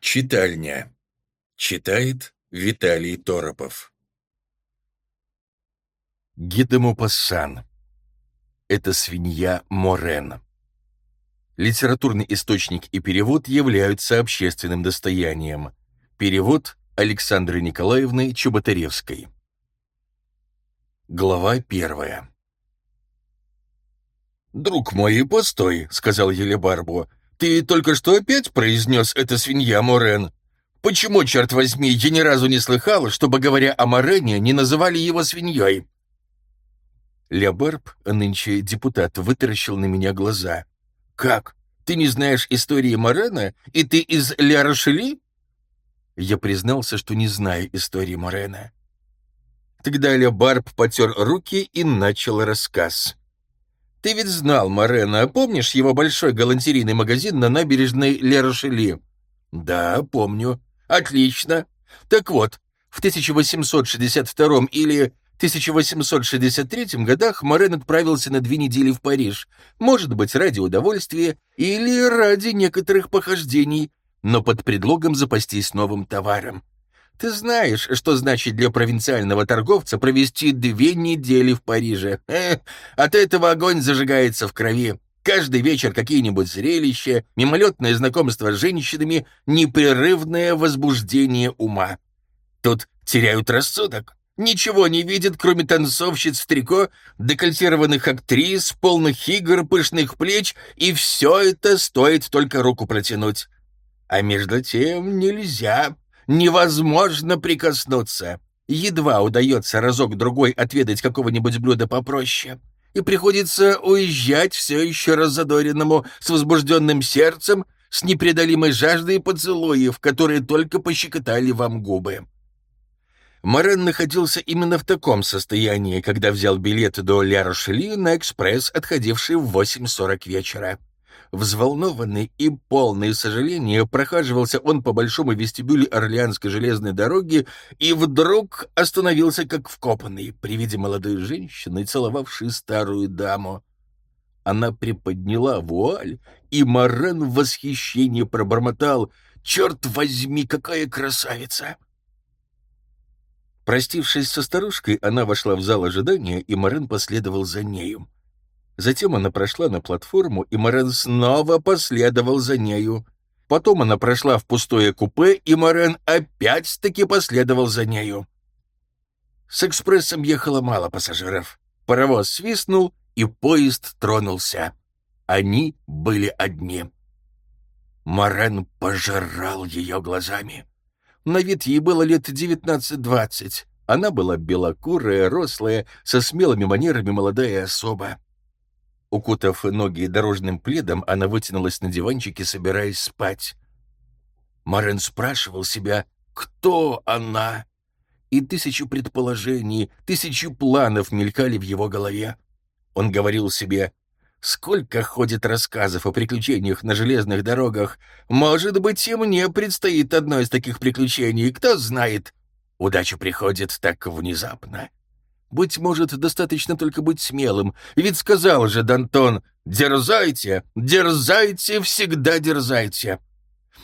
Читальня. Читает Виталий Торопов. Гидемопассан. Это свинья Морен. Литературный источник и перевод являются общественным достоянием. Перевод Александры Николаевны Чеботаревской. Глава первая. «Друг мой, постой», — сказал Елебарбу. «Ты только что опять произнес это свинья Морен? Почему, черт возьми, я ни разу не слыхал, чтобы, говоря о Морене, не называли его свиньей?» Лебарб, нынче депутат, вытаращил на меня глаза. «Как? Ты не знаешь истории Морена? И ты из Ля Рошели?» Я признался, что не знаю истории Морена. Тогда Лебарб потер руки и начал рассказ. Ты ведь знал Морена, помнишь его большой галантерийный магазин на набережной Лерошели? Да, помню. Отлично. Так вот, в 1862 или 1863 годах Морен отправился на две недели в Париж, может быть, ради удовольствия или ради некоторых похождений, но под предлогом запастись новым товаром. Ты знаешь, что значит для провинциального торговца провести две недели в Париже. Э, от этого огонь зажигается в крови. Каждый вечер какие-нибудь зрелища, мимолетное знакомство с женщинами, непрерывное возбуждение ума. Тут теряют рассудок. Ничего не видят, кроме танцовщиц в трико, декольтированных актрис, полных игр, пышных плеч, и все это стоит только руку протянуть. А между тем нельзя, невозможно прикоснуться. Едва удается разок-другой отведать какого-нибудь блюда попроще. И приходится уезжать все еще раззадоренному, с возбужденным сердцем, с непреодолимой жаждой поцелуев, которые только пощекотали вам губы. Морен находился именно в таком состоянии, когда взял билет до Ля-Рошели на экспресс, отходивший в 8.40 вечера. Взволнованный и полный сожаления прохаживался он по большому вестибюлю Орлеанской железной дороги и вдруг остановился как вкопанный при виде молодой женщины, целовавшей старую даму. Она приподняла вуаль, и Морен в восхищении пробормотал «Черт возьми, какая красавица!» Простившись со старушкой, она вошла в зал ожидания, и Морен последовал за нею. Затем она прошла на платформу, и Морен снова последовал за нею. Потом она прошла в пустое купе, и Морен опять-таки последовал за нею. С экспрессом ехало мало пассажиров. Паровоз свистнул, и поезд тронулся. Они были одни. Морен пожирал ее глазами. На вид ей было лет девятнадцать-двадцать. Она была белокурая, рослая, со смелыми манерами молодая особа. Укутав ноги дорожным пледом, она вытянулась на диванчике, собираясь спать. Марен спрашивал себя, кто она? И тысячу предположений, тысячу планов мелькали в его голове. Он говорил себе, сколько ходит рассказов о приключениях на железных дорогах. Может быть, и мне предстоит одно из таких приключений, кто знает. Удача приходит так внезапно. Быть может, достаточно только быть смелым, ведь сказал же Дантон «Дерзайте, дерзайте, всегда дерзайте».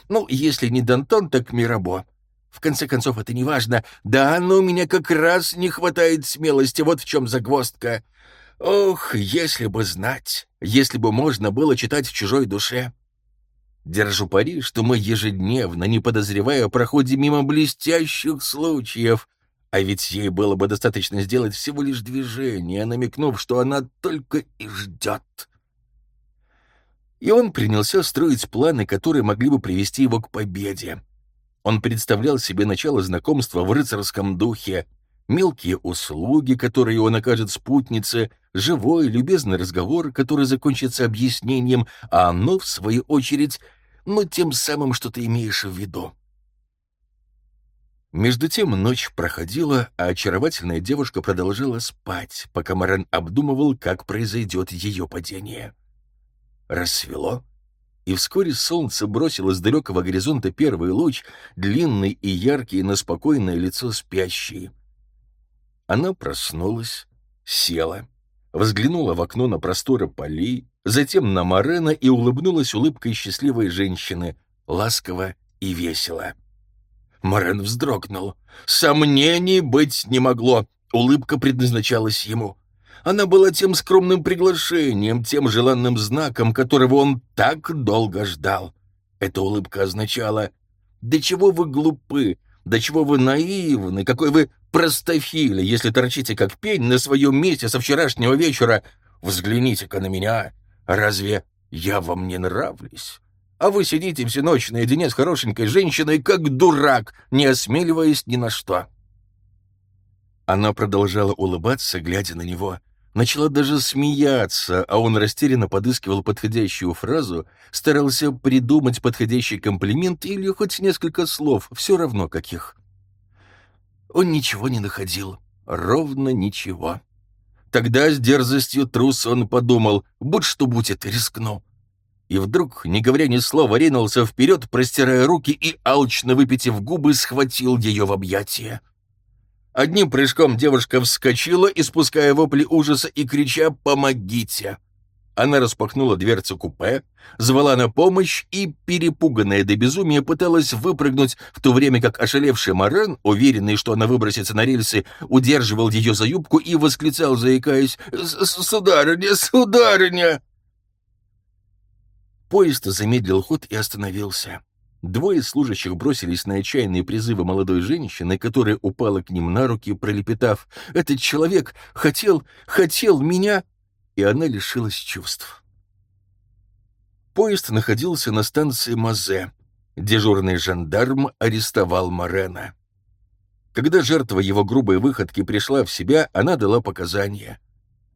Ну, если не Дантон, так Мирабо. В конце концов, это не важно. Да, но у меня как раз не хватает смелости, вот в чем загвоздка. Ох, если бы знать, если бы можно было читать в чужой душе. Держу пари, что мы ежедневно, не подозревая, проходим мимо блестящих случаев, а ведь ей было бы достаточно сделать всего лишь движение, намекнув, что она только и ждет. И он принялся строить планы, которые могли бы привести его к победе. Он представлял себе начало знакомства в рыцарском духе, мелкие услуги, которые он окажет спутнице, живой, любезный разговор, который закончится объяснением, а оно, в свою очередь, ну, тем самым, что ты имеешь в виду. Между тем ночь проходила, а очаровательная девушка продолжала спать, пока Марен обдумывал, как произойдет ее падение. Рассвело, и вскоре солнце бросило с далекого горизонта первый луч, длинный и яркий на спокойное лицо спящей. Она проснулась, села, взглянула в окно на просторы полей, затем на Марена и улыбнулась улыбкой счастливой женщины, ласково и весело. Морен вздрогнул. Сомнений быть не могло. Улыбка предназначалась ему. Она была тем скромным приглашением, тем желанным знаком, которого он так долго ждал. Эта улыбка означала «Да чего вы глупы, да чего вы наивны, какой вы простофили, если торчите как пень на своем месте со вчерашнего вечера. Взгляните-ка на меня. Разве я вам не нравлюсь? А вы сидите всю ночь наедине с хорошенькой женщиной, как дурак, не осмеливаясь ни на что». Она продолжала улыбаться, глядя на него, начала даже смеяться, а он растерянно подыскивал подходящую фразу, старался придумать подходящий комплимент или хоть несколько слов, все равно каких. Он ничего не находил, ровно ничего. Тогда с дерзостью трус он подумал, будь что будет, рискну. И вдруг, не говоря ни слова, ринулся вперед, простирая руки и, алчно выпитив губы, схватил ее в объятия. Одним прыжком девушка вскочила, испуская вопли ужаса и крича «Помогите!». Она распахнула дверцу купе, звала на помощь и, перепуганная до безумия, пыталась выпрыгнуть, в то время как ошалевший Морен, уверенный, что она выбросится на рельсы, удерживал ее за юбку и восклицал, заикаясь «Сударыня, сударыня!». Поезд замедлил ход и остановился. Двое служащих бросились на отчаянные призывы молодой женщины, которая упала к ним на руки, пролепетав «Этот человек хотел, хотел меня!» И она лишилась чувств. Поезд находился на станции Мазе. Дежурный жандарм арестовал Морена. Когда жертва его грубой выходки пришла в себя, она дала показания.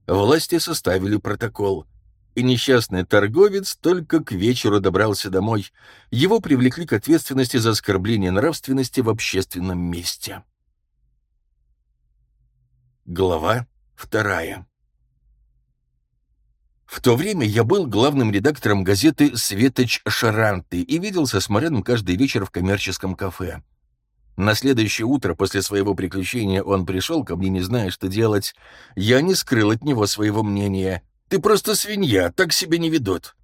Власти составили протокол — и несчастный торговец только к вечеру добрался домой. Его привлекли к ответственности за оскорбление нравственности в общественном месте. Глава вторая В то время я был главным редактором газеты «Светоч Шаранты» и виделся с Мореном каждый вечер в коммерческом кафе. На следующее утро после своего приключения он пришел ко мне, не зная, что делать. Я не скрыл от него своего мнения — ты просто свинья, так себя не ведут».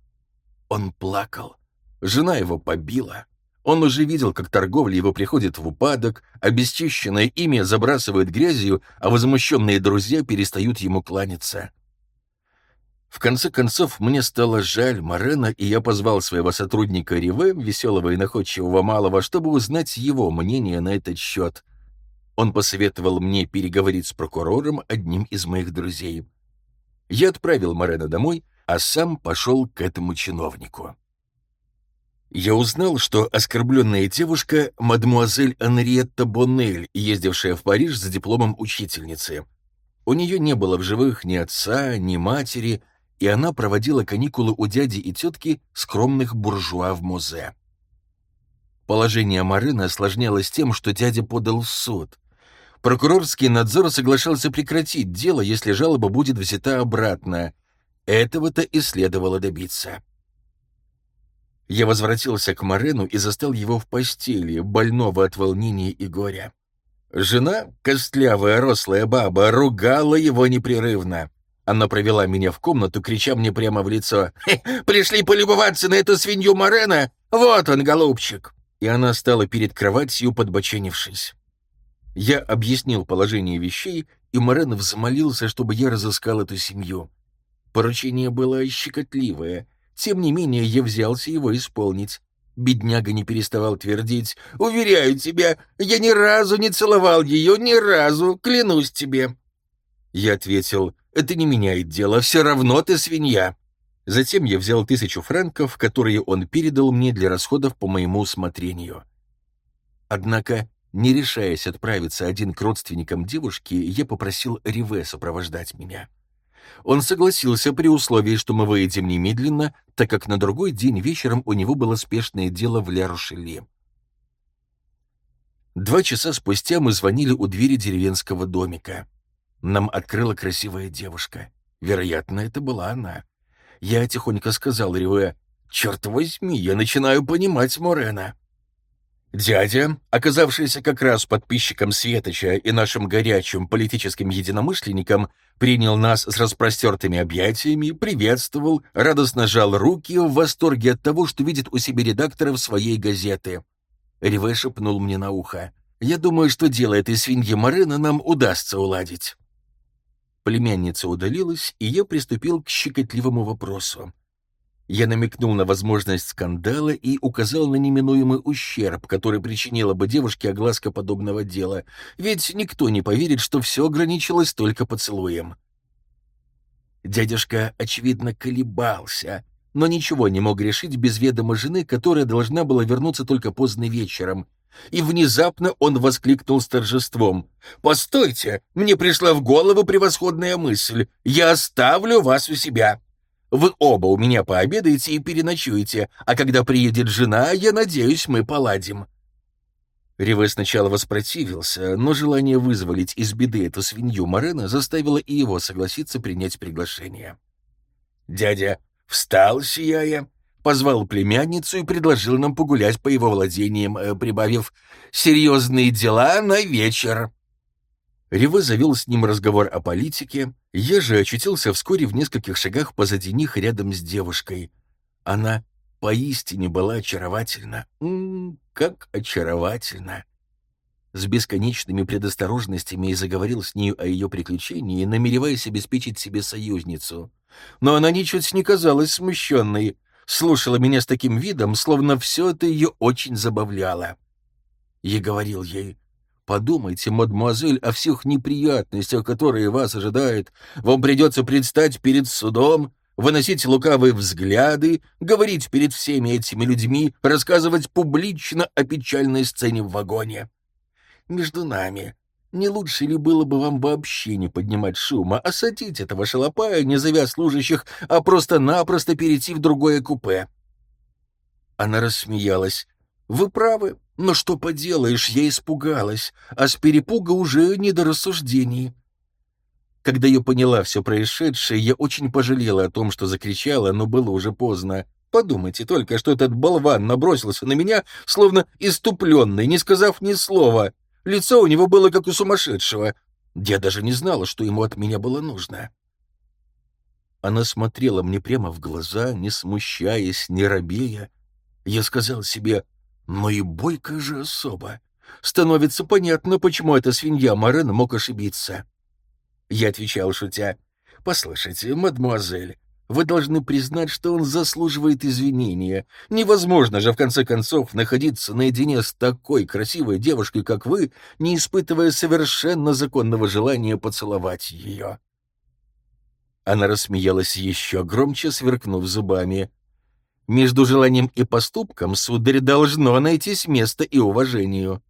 Он плакал. Жена его побила. Он уже видел, как торговля его приходит в упадок, обесчищенное имя забрасывает грязью, а возмущенные друзья перестают ему кланяться. В конце концов, мне стало жаль Морена, и я позвал своего сотрудника Риве, веселого и находчивого малого, чтобы узнать его мнение на этот счет. Он посоветовал мне переговорить с прокурором, одним из моих друзей. Я отправил Морена домой, а сам пошел к этому чиновнику. Я узнал, что оскорбленная девушка — мадмуазель Анриетта Боннель, ездившая в Париж за дипломом учительницы. У нее не было в живых ни отца, ни матери, и она проводила каникулы у дяди и тетки скромных буржуа в музе. Положение Марына осложнялось тем, что дядя подал в суд. Прокурорский надзор соглашался прекратить дело, если жалоба будет взята обратно. Этого-то и следовало добиться. Я возвратился к Морену и застал его в постели, больного от волнения и горя. Жена, костлявая рослая баба, ругала его непрерывно. Она провела меня в комнату, крича мне прямо в лицо. «Пришли полюбоваться на эту свинью Морена? Вот он, голубчик!» И она стала перед кроватью, подбоченившись. Я объяснил положение вещей, и Морен взмолился, чтобы я разыскал эту семью. Поручение было щекотливое. Тем не менее, я взялся его исполнить. Бедняга не переставал твердить. «Уверяю тебя, я ни разу не целовал ее, ни разу, клянусь тебе». Я ответил, «Это не меняет дело, все равно ты свинья». Затем я взял тысячу франков, которые он передал мне для расходов по моему усмотрению. Однако не решаясь отправиться один к родственникам девушки, я попросил Риве сопровождать меня. Он согласился при условии, что мы выйдем немедленно, так как на другой день вечером у него было спешное дело в Ля-Рушеле. Два часа спустя мы звонили у двери деревенского домика. Нам открыла красивая девушка. Вероятно, это была она. Я тихонько сказал Риве, «Черт возьми, я начинаю понимать Морена». Дядя, оказавшийся как раз подписчиком Светоча и нашим горячим политическим единомышленником, принял нас с распростертыми объятиями, приветствовал, радостно жал руки в восторге от того, что видит у себя редакторов своей газеты. Риве шепнул мне на ухо. «Я думаю, что дело этой свиньи Марына нам удастся уладить». Племянница удалилась, и я приступил к щекотливому вопросу. Я намекнул на возможность скандала и указал на неминуемый ущерб, который причинила бы девушке огласка подобного дела, ведь никто не поверит, что все ограничилось только поцелуем. Дядюшка, очевидно, колебался, но ничего не мог решить без ведома жены, которая должна была вернуться только поздно вечером. И внезапно он воскликнул с торжеством. «Постойте! Мне пришла в голову превосходная мысль. Я оставлю вас у себя!» Вы оба у меня пообедаете и переночуете, а когда приедет жена, я надеюсь, мы поладим». Риве сначала воспротивился, но желание вызволить из беды эту свинью Морена заставило и его согласиться принять приглашение. Дядя встал, сияя, позвал племянницу и предложил нам погулять по его владениям, э, прибавив «серьезные дела на вечер». Риве завел с ним разговор о политике, я же очутился вскоре в нескольких шагах позади них рядом с девушкой. Она поистине была очаровательна. М как очаровательна! С бесконечными предосторожностями и заговорил с нею о ее приключении, намереваясь обеспечить себе союзницу. Но она ничуть не казалась смущенной, слушала меня с таким видом, словно все это ее очень забавляло. Я говорил ей, Подумайте, мадемуазель, о всех неприятностях, которые вас ожидают. Вам придется предстать перед судом, выносить лукавые взгляды, говорить перед всеми этими людьми, рассказывать публично о печальной сцене в вагоне. Между нами, не лучше ли было бы вам вообще не поднимать шума, осадить этого шалопая, не зовя служащих, а просто-напросто перейти в другое купе?» Она рассмеялась. «Вы правы, но что поделаешь, я испугалась, а с перепуга уже не до рассуждений. Когда я поняла все происшедшее, я очень пожалела о том, что закричала, но было уже поздно. Подумайте только, что этот болван набросился на меня, словно иступленный, не сказав ни слова. Лицо у него было как у сумасшедшего. Я даже не знала, что ему от меня было нужно. Она смотрела мне прямо в глаза, не смущаясь, не робея. Я сказал себе, но и бойкая же особа. Становится понятно, почему эта свинья Морен мог ошибиться. Я отвечал, шутя, «Послушайте, мадемуазель, вы должны признать, что он заслуживает извинения. Невозможно же, в конце концов, находиться наедине с такой красивой девушкой, как вы, не испытывая совершенно законного желания поцеловать ее». Она рассмеялась еще громче, сверкнув зубами. Между желанием и поступком, сударь, должно найтись место и уважению.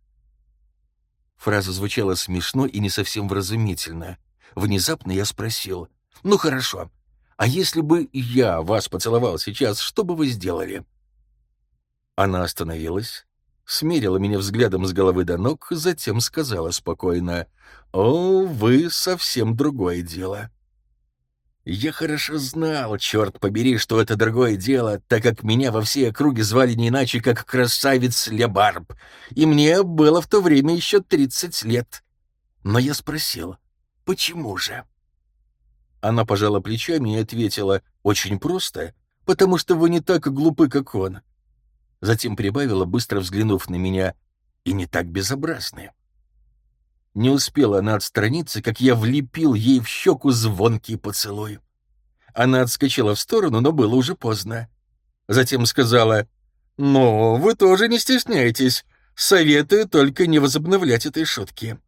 Фраза звучала смешно и не совсем вразумительно. Внезапно я спросил, «Ну хорошо, а если бы я вас поцеловал сейчас, что бы вы сделали?» Она остановилась, смерила меня взглядом с головы до ног, затем сказала спокойно, «О, вы совсем другое дело». Я хорошо знал, черт побери, что это другое дело, так как меня во все округи звали не иначе, как красавец Лебарб, и мне было в то время еще тридцать лет. Но я спросил, почему же? Она пожала плечами и ответила, очень просто, потому что вы не так глупы, как он. Затем прибавила, быстро взглянув на меня, и не так безобразны. Не успела она отстраниться, как я влепил ей в щеку звонкий поцелуй. Она отскочила в сторону, но было уже поздно. Затем сказала, «Ну, вы тоже не стесняйтесь. Советую только не возобновлять этой шутки».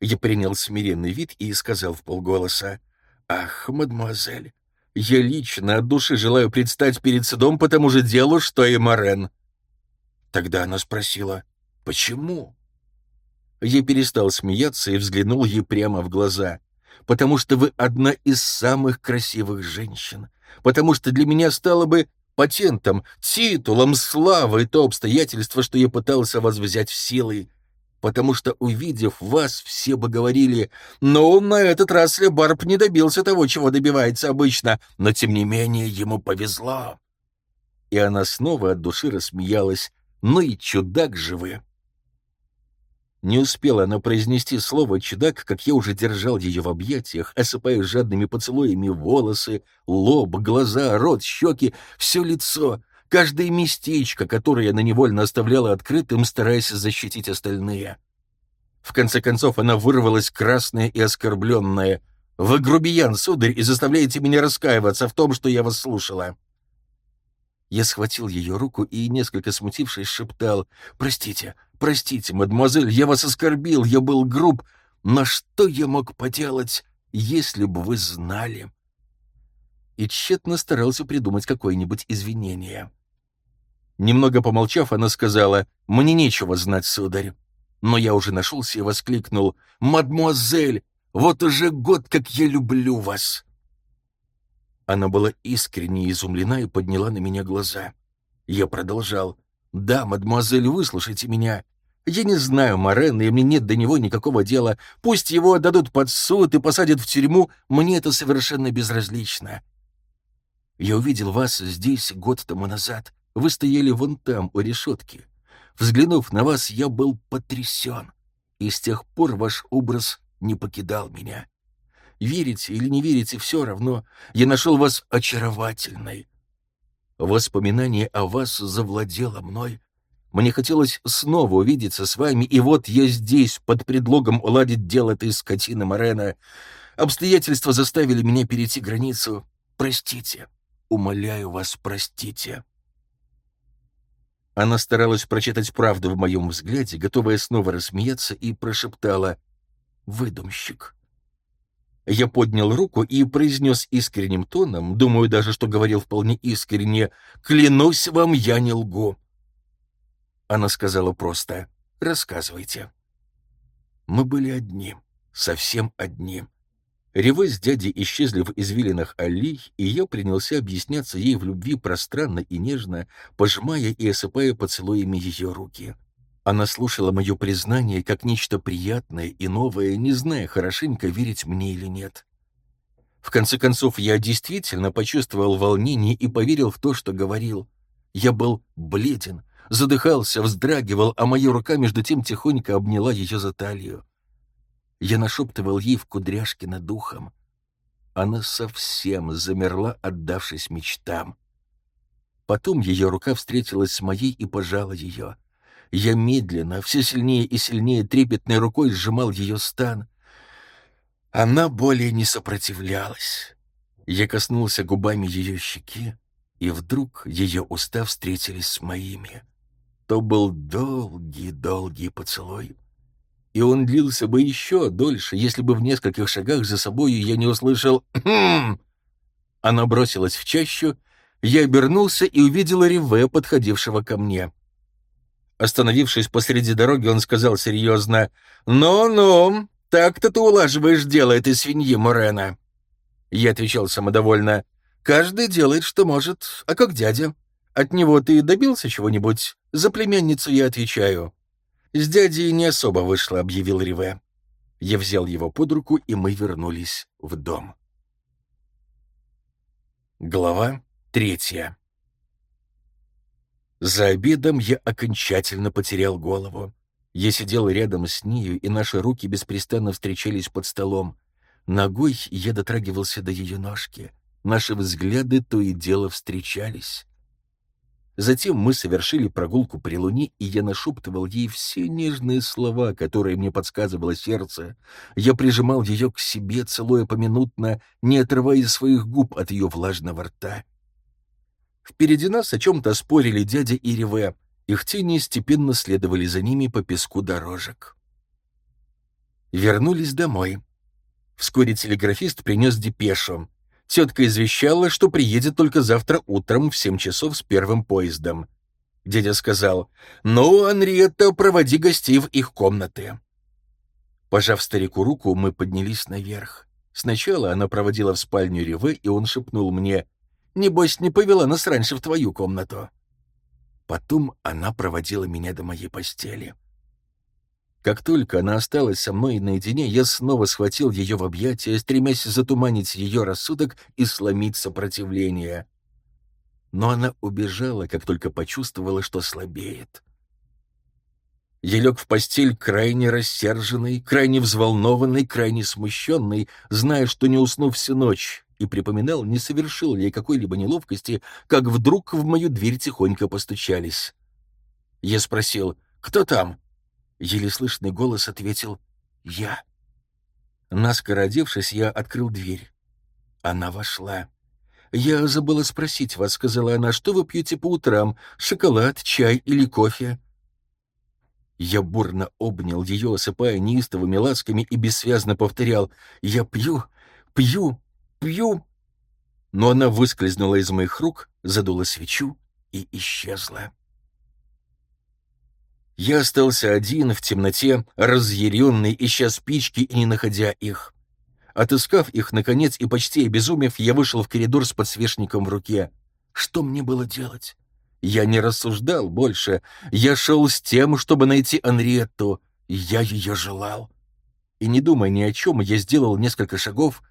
Я принял смиренный вид и сказал в полголоса, «Ах, мадемуазель, я лично от души желаю предстать перед судом по тому же делу, что и Морен». Тогда она спросила, «Почему?» Я перестал смеяться и взглянул ей прямо в глаза. «Потому что вы одна из самых красивых женщин. Потому что для меня стало бы патентом, титулом, славой то обстоятельство, что я пытался вас взять в силой. Потому что, увидев вас, все бы говорили, «Ну, на этот раз Лебарб не добился того, чего добивается обычно, но, тем не менее, ему повезло». И она снова от души рассмеялась. «Ну и чудак же вы!» Не успела она произнести слово «чудак», как я уже держал ее в объятиях, осыпая жадными поцелуями волосы, лоб, глаза, рот, щеки, все лицо, каждое местечко, которое она невольно оставляла открытым, стараясь защитить остальные. В конце концов она вырвалась красная и оскорбленная. «Вы грубиян, сударь, и заставляете меня раскаиваться в том, что я вас слушала». Я схватил ее руку и, несколько смутившись, шептал «Простите, простите, мадемуазель, я вас оскорбил, я был груб, но что я мог поделать, если бы вы знали?» И тщетно старался придумать какое-нибудь извинение. Немного помолчав, она сказала «Мне нечего знать, сударь». Но я уже нашелся и воскликнул «Мадемуазель, вот уже год, как я люблю вас!» Она была искренне изумлена и подняла на меня глаза. Я продолжал. «Да, мадемуазель, выслушайте меня. Я не знаю Морена, и мне нет до него никакого дела. Пусть его отдадут под суд и посадят в тюрьму, мне это совершенно безразлично. Я увидел вас здесь год тому назад. Вы стояли вон там, у решетки. Взглянув на вас, я был потрясен. И с тех пор ваш образ не покидал меня. Верите или не верите, все равно. Я нашел вас очаровательной. Воспоминание о вас завладело мной. Мне хотелось снова увидеться с вами, и вот я здесь, под предлогом уладить дело этой скотины Морена. Обстоятельства заставили меня перейти границу. Простите, умоляю вас, простите». Она старалась прочитать правду в моем взгляде, готовая снова рассмеяться, и прошептала «Выдумщик». Я поднял руку и произнес искренним тоном, думаю даже, что говорил вполне искренне, «Клянусь вам, я не лгу». Она сказала просто, «Рассказывайте». Мы были одни, совсем одни. Ревы с дядей исчезли в извилинах аллей, и я принялся объясняться ей в любви пространно и нежно, пожимая и осыпая поцелуями ее руки. Она слушала мое признание как нечто приятное и новое, не зная хорошенько, верить мне или нет. В конце концов, я действительно почувствовал волнение и поверил в то, что говорил. Я был бледен, задыхался, вздрагивал, а моя рука между тем тихонько обняла ее за талию. Я нашептывал ей в кудряшки над ухом. Она совсем замерла, отдавшись мечтам. Потом ее рука встретилась с моей и пожала ее. Я медленно, все сильнее и сильнее трепетной рукой сжимал ее стан. Она более не сопротивлялась. Я коснулся губами ее щеки, и вдруг ее уста встретились с моими. То был долгий-долгий поцелуй. И он длился бы еще дольше, если бы в нескольких шагах за собою я не услышал «Хм!». Она бросилась в чащу, я обернулся и увидел Риве, подходившего ко мне. Остановившись посреди дороги, он сказал серьезно, «Ну-ну, так-то ты улаживаешь дело этой свиньи, Морена». Я отвечал самодовольно, «Каждый делает, что может, а как дядя? От него ты добился чего-нибудь? За племянницу я отвечаю». «С дядей не особо вышло», — объявил Риве. Я взял его под руку, и мы вернулись в дом. Глава третья за обедом я окончательно потерял голову. Я сидел рядом с нею, и наши руки беспрестанно встречались под столом. Ногой я дотрагивался до ее ножки. Наши взгляды то и дело встречались. Затем мы совершили прогулку при луне, и я нашептывал ей все нежные слова, которые мне подсказывало сердце. Я прижимал ее к себе, целуя поминутно, не отрывая своих губ от ее влажного рта. Впереди нас о чем-то спорили дядя и Реве. Их тени степенно следовали за ними по песку дорожек. Вернулись домой. Вскоре телеграфист принес депешу. Тетка извещала, что приедет только завтра утром в семь часов с первым поездом. Дядя сказал, «Ну, Анриетта, проводи гостей в их комнаты». Пожав старику руку, мы поднялись наверх. Сначала она проводила в спальню Реве, и он шепнул мне, Небось, не повела нас раньше в твою комнату. Потом она проводила меня до моей постели. Как только она осталась со мной наедине, я снова схватил ее в объятия, стремясь затуманить ее рассудок и сломить сопротивление. Но она убежала, как только почувствовала, что слабеет. Я лег в постель крайне рассерженный, крайне взволнованный, крайне смущенный, зная, что не усну всю ночь, и припоминал, не совершил ли я какой-либо неловкости, как вдруг в мою дверь тихонько постучались. Я спросил «Кто там?» Еле слышный голос ответил «Я». Наскоро одевшись, я открыл дверь. Она вошла. «Я забыла спросить вас», — сказала она, — «что вы пьете по утрам? Шоколад, чай или кофе?» Я бурно обнял ее, осыпая неистовыми ласками, и бессвязно повторял «Я пью, пью, пью». Но она выскользнула из моих рук, задула свечу и исчезла. Я остался один в темноте, разъяренный, ища спички и не находя их. Отыскав их, наконец, и почти обезумев, я вышел в коридор с подсвечником в руке. Что мне было делать? Я не рассуждал больше. Я шел с тем, чтобы найти Анриетту. Я ее желал. И не думая ни о чем, я сделал несколько шагов,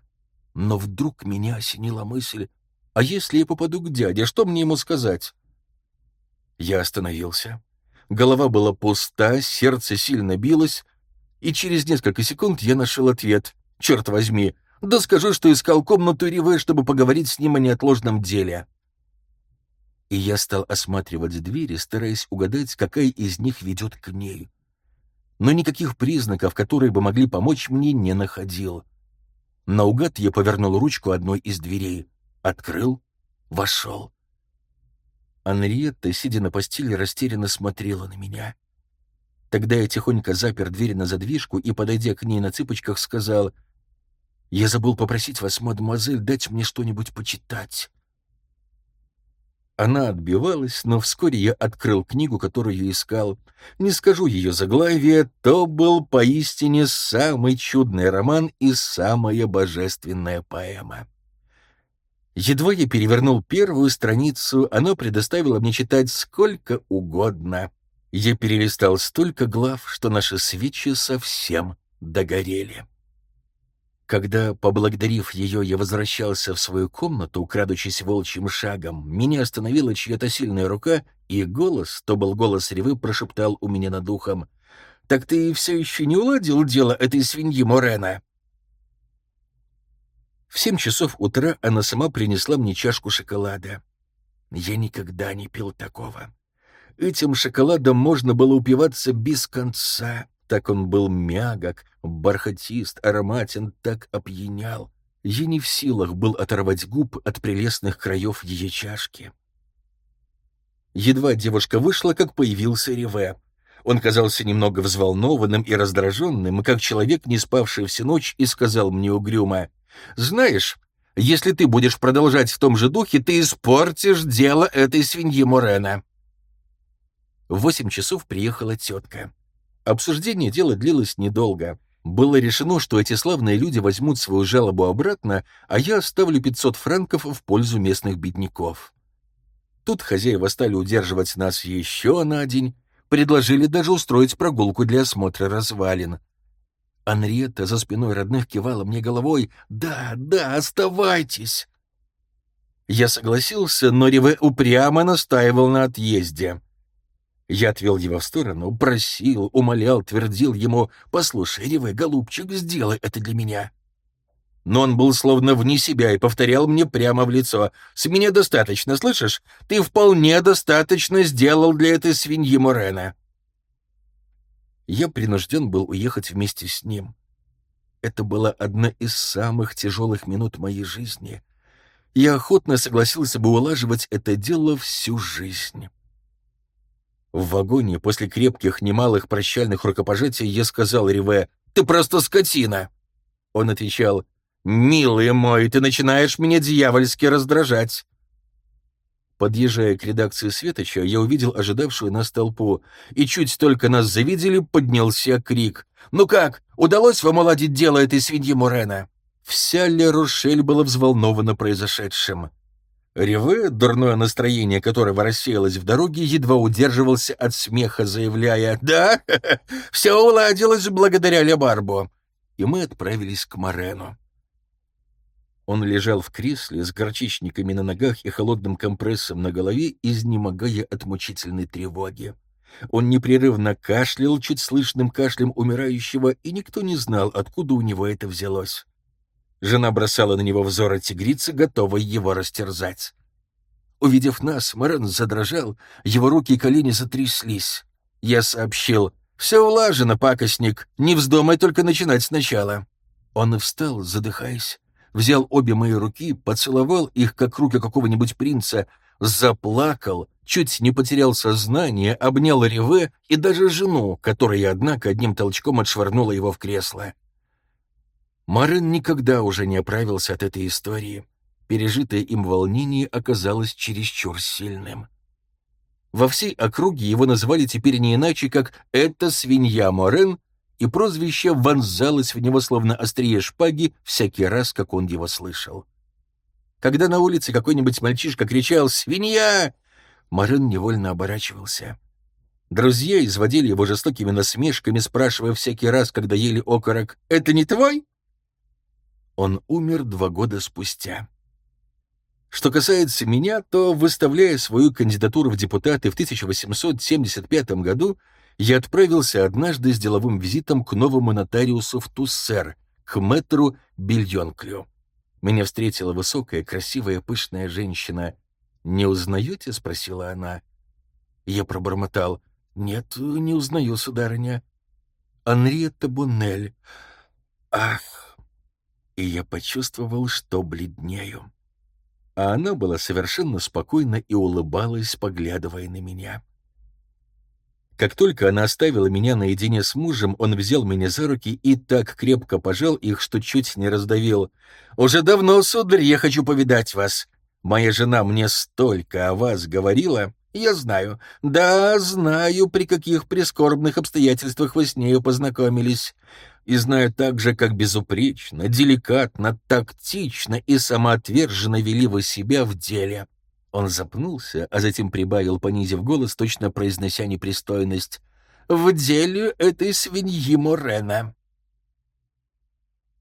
но вдруг меня осенила мысль, а если я попаду к дяде, что мне ему сказать? Я остановился. Голова была пуста, сердце сильно билось, и через несколько секунд я нашел ответ. Черт возьми, да скажу, что искал комнату Риве, чтобы поговорить с ним о неотложном деле и я стал осматривать двери, стараясь угадать, какая из них ведет к ней. Но никаких признаков, которые бы могли помочь мне, не находил. Наугад я повернул ручку одной из дверей, открыл, вошел. Анриетта, сидя на постели, растерянно смотрела на меня. Тогда я тихонько запер дверь на задвижку и, подойдя к ней на цыпочках, сказал, «Я забыл попросить вас, мадемуазель, дать мне что-нибудь почитать». Она отбивалась, но вскоре я открыл книгу, которую искал. Не скажу ее заглавие, то был поистине самый чудный роман и самая божественная поэма. Едва я перевернул первую страницу, она предоставила мне читать сколько угодно. Я перелистал столько глав, что наши свечи совсем догорели. Когда, поблагодарив ее, я возвращался в свою комнату, крадучись волчьим шагом, меня остановила чья-то сильная рука, и голос, то был голос ревы, прошептал у меня над ухом. «Так ты все еще не уладил дело этой свиньи Морена?» В семь часов утра она сама принесла мне чашку шоколада. Я никогда не пил такого. Этим шоколадом можно было упиваться без конца. Так он был мягок, бархатист, ароматен, так опьянял. Я не в силах был оторвать губ от прелестных краев ее чашки. Едва девушка вышла, как появился Реве. Он казался немного взволнованным и раздраженным, как человек, не спавший всю ночь, и сказал мне угрюмо, «Знаешь, если ты будешь продолжать в том же духе, ты испортишь дело этой свиньи Морена». В восемь часов приехала тетка. Обсуждение дела длилось недолго. Было решено, что эти славные люди возьмут свою жалобу обратно, а я оставлю 500 франков в пользу местных бедняков. Тут хозяева стали удерживать нас еще на день, предложили даже устроить прогулку для осмотра развалин. Анриетта за спиной родных кивала мне головой «Да, да, оставайтесь!» Я согласился, но Реве упрямо настаивал на отъезде. Я отвел его в сторону, просил, умолял, твердил ему, «Послушай, Реве, голубчик, сделай это для меня». Но он был словно вне себя и повторял мне прямо в лицо. «С меня достаточно, слышишь? Ты вполне достаточно сделал для этой свиньи Морена». Я принужден был уехать вместе с ним. Это была одна из самых тяжелых минут моей жизни. Я охотно согласился бы улаживать это дело всю жизнь. В вагоне после крепких, немалых прощальных рукопожатий я сказал Риве, «Ты просто скотина!» Он отвечал, «Милый мой, ты начинаешь меня дьявольски раздражать!» Подъезжая к редакции Светоча, я увидел ожидавшую нас толпу, и чуть только нас завидели, поднялся крик. «Ну как, удалось вам уладить дело этой свиньи Мурена?» Вся Ле Рушель была взволнована произошедшим. Реве, дурное настроение которого рассеялось в дороге, едва удерживался от смеха, заявляя «Да, все уладилось благодаря Лебарбу». И мы отправились к Морену. Он лежал в кресле с горчичниками на ногах и холодным компрессом на голове, изнемогая от мучительной тревоги. Он непрерывно кашлял чуть слышным кашлем умирающего, и никто не знал, откуда у него это взялось. Жена бросала на него взоры тигрицы, готовой его растерзать. Увидев нас, Морен задрожал, его руки и колени затряслись. Я сообщил, «Все улажено, пакостник, не вздумай только начинать сначала». Он встал, задыхаясь, взял обе мои руки, поцеловал их, как руки какого-нибудь принца, заплакал, чуть не потерял сознание, обнял Реве и даже жену, которая, однако, одним толчком отшвырнула его в кресло. Марин никогда уже не оправился от этой истории. Пережитое им волнение оказалось чересчур сильным. Во всей округе его называли теперь не иначе, как «это свинья Морен», и прозвище вонзалось в него словно острие шпаги всякий раз, как он его слышал. Когда на улице какой-нибудь мальчишка кричал «Свинья!», Морен невольно оборачивался. Друзья изводили его жестокими насмешками, спрашивая всякий раз, когда ели окорок «Это не твой?» Он умер два года спустя. Что касается меня, то, выставляя свою кандидатуру в депутаты в 1875 году, я отправился однажды с деловым визитом к новому нотариусу в Туссер, к мэтру Бильонклю. Меня встретила высокая, красивая, пышная женщина. «Не узнаете?» — спросила она. Я пробормотал. «Нет, не узнаю, сударыня». «Анриетта Буннель». «Ах!» И я почувствовал, что бледнею. А она была совершенно спокойна и улыбалась, поглядывая на меня. Как только она оставила меня наедине с мужем, он взял меня за руки и так крепко пожал их, что чуть не раздавил. «Уже давно, сударь, я хочу повидать вас. Моя жена мне столько о вас говорила. Я знаю, да, знаю, при каких прискорбных обстоятельствах вы с нею познакомились. И знаю также, как безупречно, деликатно, тактично и самоотверженно вели вы себя в деле. Он запнулся, а затем прибавил, понизив голос, точно произнося непристойность. «В деле этой свиньи Морена».